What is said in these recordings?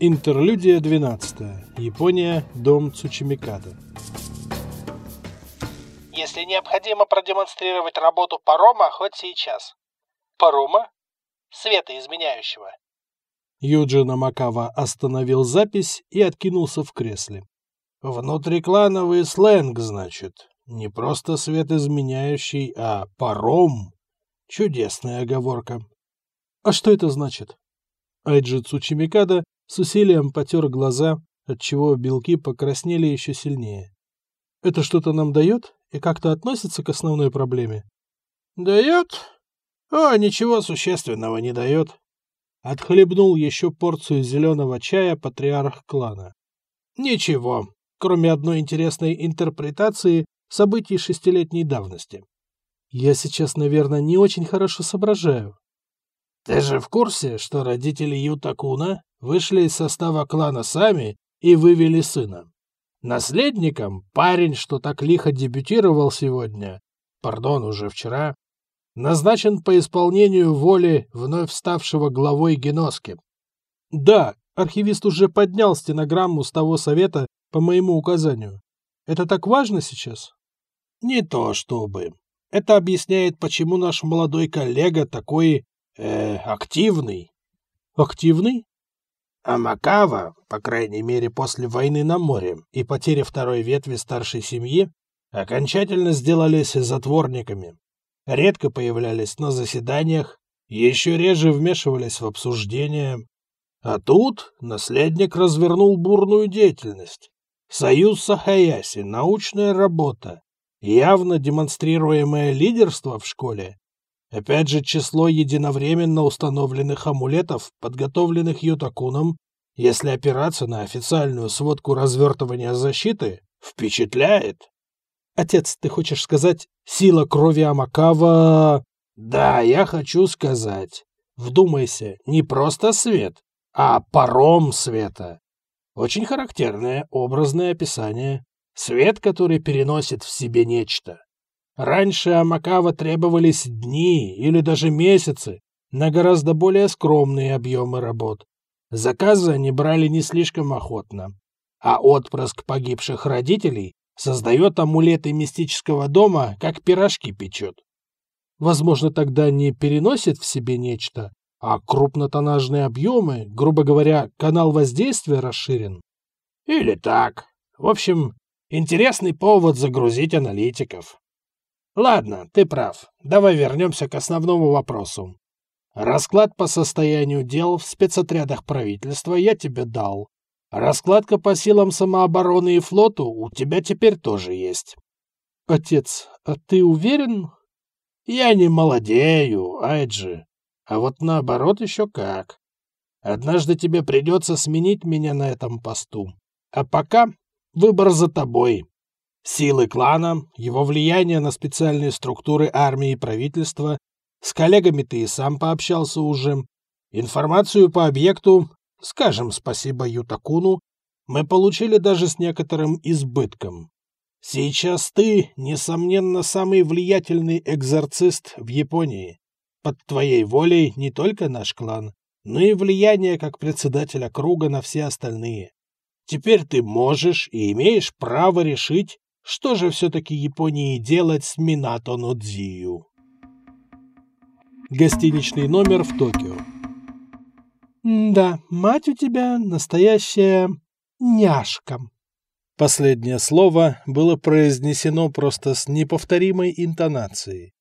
Интерлюдия 12. Япония. Дом Цучимикада. Если необходимо продемонстрировать работу парома, хоть сейчас. Парома? Света изменяющего. Юджина Макава остановил запись и откинулся в кресле. Внутриклановый сленг, значит. Не просто свет изменяющий, а паром. Чудесная оговорка. А что это значит? Айджи Цучимикада с усилием потер глаза, отчего белки покраснели еще сильнее. Это что-то нам дает и как-то относится к основной проблеме? Дает? О, ничего существенного не дает. Отхлебнул еще порцию зеленого чая патриарх клана. Ничего, кроме одной интересной интерпретации событий шестилетней давности. Я сейчас, наверное, не очень хорошо соображаю. Ты же в курсе, что родители Ютакуна вышли из состава клана сами и вывели сына? Наследником парень, что так лихо дебютировал сегодня, пардон, уже вчера, назначен по исполнению воли вновь ставшего главой Геноски. Да, архивист уже поднял стенограмму с того совета по моему указанию. Это так важно сейчас? Не то чтобы. Это объясняет, почему наш молодой коллега такой э, активный. Активный? А Макава, по крайней мере после войны на море и потери второй ветви старшей семьи, окончательно сделались затворниками. Редко появлялись на заседаниях, еще реже вмешивались в обсуждения. А тут наследник развернул бурную деятельность. Союз Сахаяси, научная работа, явно демонстрируемое лидерство в школе Опять же, число единовременно установленных амулетов, подготовленных Ютакуном, если опираться на официальную сводку развертывания защиты, впечатляет. Отец, ты хочешь сказать, сила крови Амакава... Да, я хочу сказать. Вдумайся, не просто свет, а паром света. Очень характерное образное описание. Свет, который переносит в себе нечто. Раньше Амакава требовались дни или даже месяцы на гораздо более скромные объемы работ. Заказы они брали не слишком охотно. А отпрыск погибших родителей создает амулеты мистического дома, как пирожки печет. Возможно, тогда не переносит в себе нечто, а крупнотоннажные объемы, грубо говоря, канал воздействия расширен. Или так. В общем, интересный повод загрузить аналитиков. Ладно, ты прав. Давай вернемся к основному вопросу. Расклад по состоянию дел в спецотрядах правительства я тебе дал. Раскладка по силам самообороны и флоту у тебя теперь тоже есть. Отец, а ты уверен? Я не молодею, Айджи. А вот наоборот еще как. Однажды тебе придется сменить меня на этом посту. А пока выбор за тобой. Силы клана, его влияние на специальные структуры армии и правительства, с коллегами ты и сам пообщался уже. Информацию по объекту, скажем спасибо Ютакуну, мы получили даже с некоторым избытком. Сейчас ты, несомненно, самый влиятельный экзорцист в Японии. Под твоей волей не только наш клан, но и влияние как председателя круга на все остальные. Теперь ты можешь и имеешь право решить, что же все-таки Японии делать с Минато Нодзию? Гостиничный номер в Токио. «Да, мать у тебя настоящая няшка». Последнее слово было произнесено просто с неповторимой интонацией.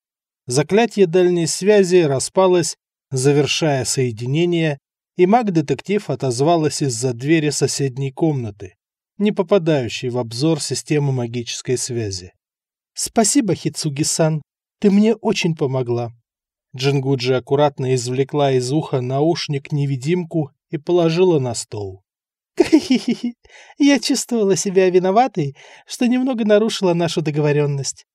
Заклятие дальней связи распалось, завершая соединение, и маг-детектив отозвалась из-за двери соседней комнаты не попадающей в обзор системы магической связи. «Спасибо, Хицуги-сан, ты мне очень помогла». Джингуджи аккуратно извлекла из уха наушник-невидимку и положила на стол. Я чувствовала себя виноватой, что немного нарушила нашу договоренность.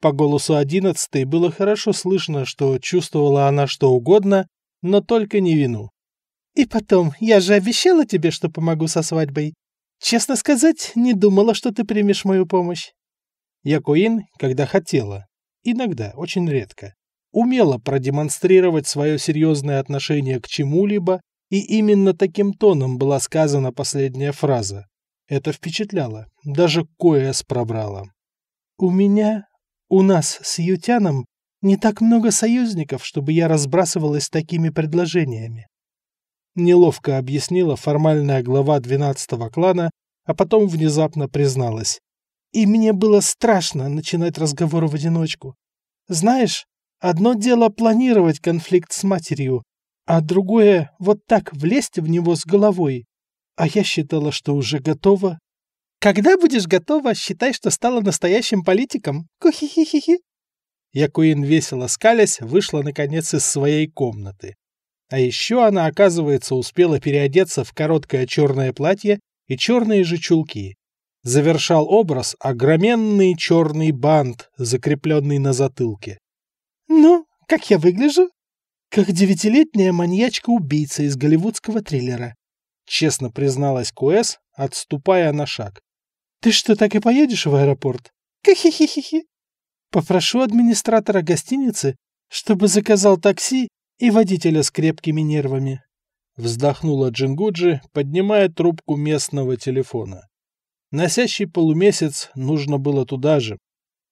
По голосу одиннадцатой было хорошо слышно, что чувствовала она что угодно, но только не вину. И потом, я же обещала тебе, что помогу со свадьбой. Честно сказать, не думала, что ты примешь мою помощь. Якуин, когда хотела, иногда, очень редко, умела продемонстрировать свое серьезное отношение к чему-либо И именно таким тоном была сказана последняя фраза. Это впечатляло, даже Коэс пробрало. «У меня, у нас с Ютяном не так много союзников, чтобы я разбрасывалась такими предложениями. Неловко объяснила формальная глава двенадцатого клана, а потом внезапно призналась. И мне было страшно начинать разговор в одиночку. Знаешь, одно дело планировать конфликт с матерью, а другое — вот так влезть в него с головой. А я считала, что уже готова. Когда будешь готова, считай, что стала настоящим политиком. Кухи-хи-хи-хи. Якуин, весело скалясь, вышла наконец из своей комнаты. А еще она, оказывается, успела переодеться в короткое черное платье и черные же чулки. Завершал образ огроменный черный бант, закрепленный на затылке. «Ну, как я выгляжу?» «Как девятилетняя маньячка-убийца из голливудского триллера», честно призналась Куэс, отступая на шаг. «Ты что, так и поедешь в аэропорт?» «Ка-хи-хи-хи-хи!» Попрошу администратора гостиницы, чтобы заказал такси и водителя с крепкими нервами. Вздохнула Джингуджи, поднимая трубку местного телефона. Носящий полумесяц нужно было туда же.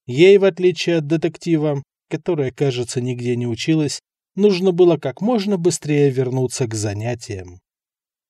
Ей, в отличие от детектива, которая, кажется, нигде не училась, нужно было как можно быстрее вернуться к занятиям.